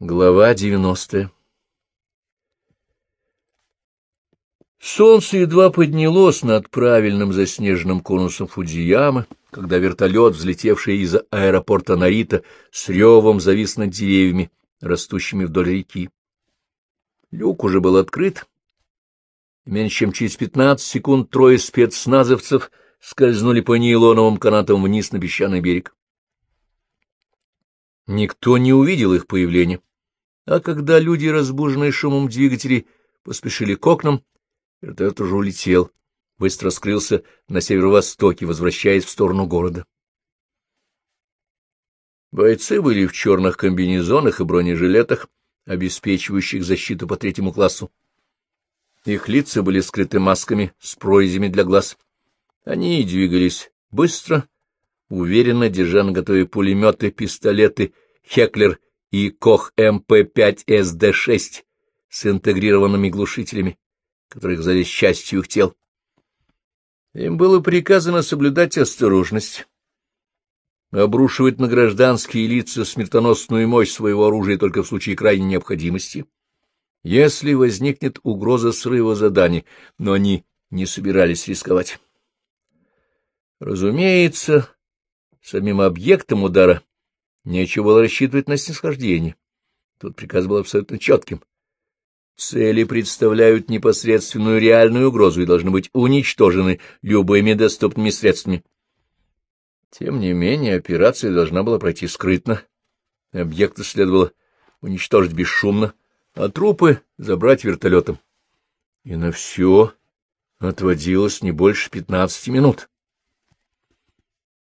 Глава девяностая Солнце едва поднялось над правильным заснеженным конусом Фудзиямы, когда вертолет, взлетевший из аэропорта Нарита, с ревом завис над деревьями, растущими вдоль реки. Люк уже был открыт. Меньше чем через пятнадцать секунд трое спецназовцев скользнули по нейлоновым канатам вниз на песчаный берег. Никто не увидел их появления. А когда люди, разбуженные шумом двигателей, поспешили к окнам, вертолет уже улетел, быстро скрылся на северо-востоке, возвращаясь в сторону города. Бойцы были в черных комбинезонах и бронежилетах, обеспечивающих защиту по третьему классу. Их лица были скрыты масками с прорезями для глаз. Они двигались быстро, уверенно, держа наготове пулеметы, пистолеты, Хеклер и Кох МП-5СД-6 с интегрированными глушителями, которые казались частью их тел. Им было приказано соблюдать осторожность, обрушивать на гражданские лица смертоносную мощь своего оружия только в случае крайней необходимости, если возникнет угроза срыва заданий, но они не собирались рисковать. Разумеется, самим объектом удара Нечего было рассчитывать на снисхождение. Тут приказ был абсолютно четким. Цели представляют непосредственную реальную угрозу и должны быть уничтожены любыми доступными средствами. Тем не менее, операция должна была пройти скрытно. Объекты следовало уничтожить бесшумно, а трупы забрать вертолетом. И на все отводилось не больше пятнадцати минут.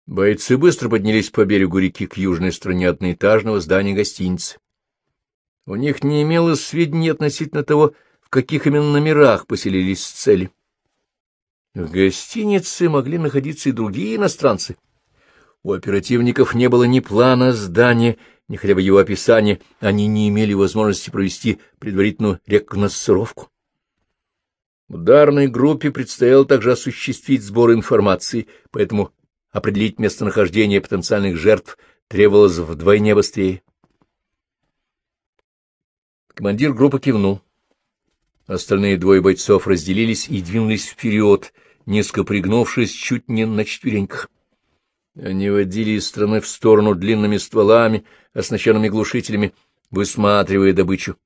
Бойцы быстро поднялись по берегу реки к южной стороне одноэтажного здания гостиницы. У них не имелось сведений относительно того, в каких именно номерах поселились цели. В гостинице могли находиться и другие иностранцы. У оперативников не было ни плана здания, ни хотя бы его описания, они не имели возможности провести предварительную рекогносцировку. Ударной группе предстояло также осуществить сбор информации, поэтому определить местонахождение потенциальных жертв требовалось вдвойне быстрее. Командир группы кивнул. Остальные двое бойцов разделились и двинулись вперед, низко пригнувшись чуть не на четвереньках. Они водили из стороны в сторону длинными стволами, оснащенными глушителями, высматривая добычу.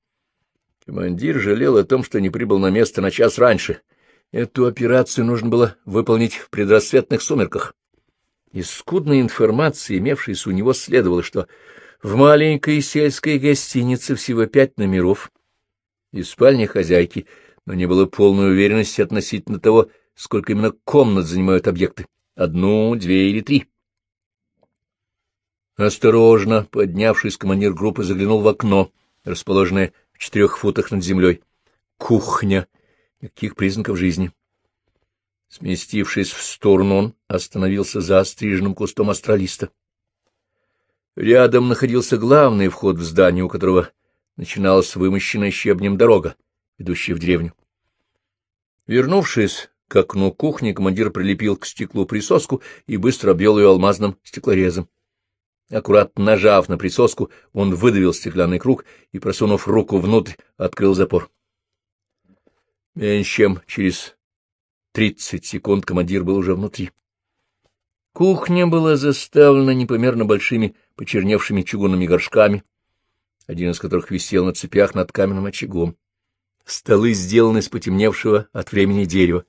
Командир жалел о том, что не прибыл на место на час раньше. Эту операцию нужно было выполнить в предрассветных сумерках. Из скудной информации, имевшейся у него, следовало, что в маленькой сельской гостинице всего пять номеров и спальня хозяйки, но не было полной уверенности относительно того, сколько именно комнат занимают объекты — одну, две или три. Осторожно, поднявшись, командир группы заглянул в окно, расположенное в четырех футах над землей. Кухня. Никаких признаков жизни. Сместившись в сторону, он остановился за остриженным кустом астралиста. Рядом находился главный вход в здание, у которого начиналась вымощенная щебнем дорога, ведущая в деревню. Вернувшись к окну кухни, командир прилепил к стеклу присоску и быстро обвел ее алмазным стеклорезом. Аккуратно нажав на присоску, он выдавил стеклянный круг и, просунув руку внутрь, открыл запор. Меньше чем через тридцать секунд командир был уже внутри. Кухня была заставлена непомерно большими почерневшими чугунными горшками, один из которых висел на цепях над каменным очагом. Столы сделаны из потемневшего от времени дерева.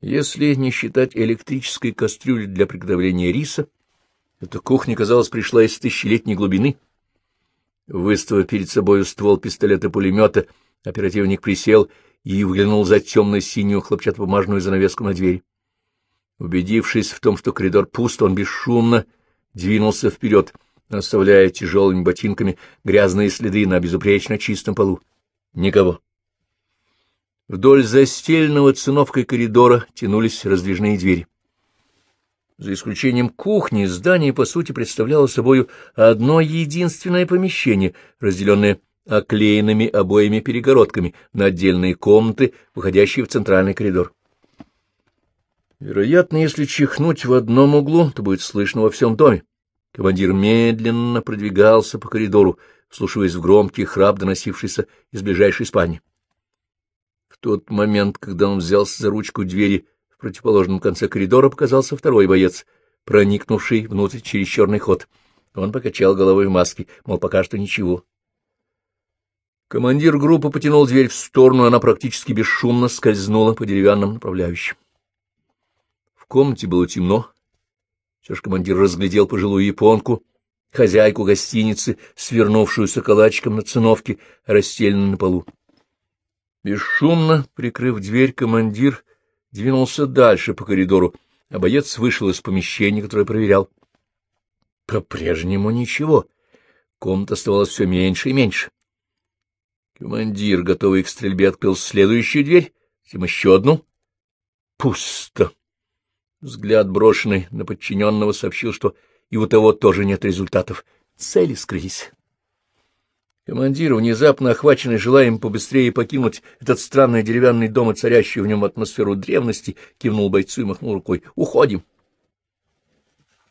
Если не считать электрической кастрюли для приготовления риса, эта кухня, казалось, пришла из тысячелетней глубины. Выставив перед собой ствол пистолета-пулемета, оперативник присел и выглянул за темно-синюю хлопчатобумажную занавеску на двери. Убедившись в том, что коридор пуст, он бесшумно двинулся вперед, оставляя тяжелыми ботинками грязные следы на безупречно чистом полу. Никого. Вдоль застеленного циновкой коридора тянулись раздвижные двери. За исключением кухни, здание, по сути, представляло собой одно единственное помещение, разделенное оклеенными обоями-перегородками на отдельные комнаты, выходящие в центральный коридор. Вероятно, если чихнуть в одном углу, то будет слышно во всем доме. Командир медленно продвигался по коридору в вслушиваясь в громкий храп, доносившийся из ближайшей спальни. В тот момент, когда он взялся за ручку двери, в противоположном конце коридора показался второй боец, проникнувший внутрь через черный ход. Он покачал головой в маске, мол, пока что ничего. Командир группы потянул дверь в сторону, она практически бесшумно скользнула по деревянным направляющим. В комнате было темно. Все же командир разглядел пожилую японку, хозяйку гостиницы, свернувшуюся калачиком на циновке, расстеленной на полу. Бесшумно, прикрыв дверь, командир двинулся дальше по коридору, а боец вышел из помещения, которое проверял. По-прежнему ничего. Комната оставалась все меньше и меньше. Командир, готовый к стрельбе, открыл следующую дверь, затем еще одну. Пусто. Взгляд, брошенный на подчиненного, сообщил, что и у того тоже нет результатов. Цели скрылись. Командир, внезапно охваченный желанием побыстрее покинуть этот странный деревянный дом и царящую в нем атмосферу древности, кивнул бойцу и махнул рукой. «Уходим!»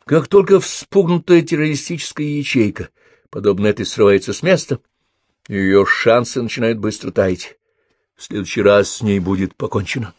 Как только вспугнутая террористическая ячейка, подобно этой, срывается с места, ее шансы начинают быстро таять. В следующий раз с ней будет покончено.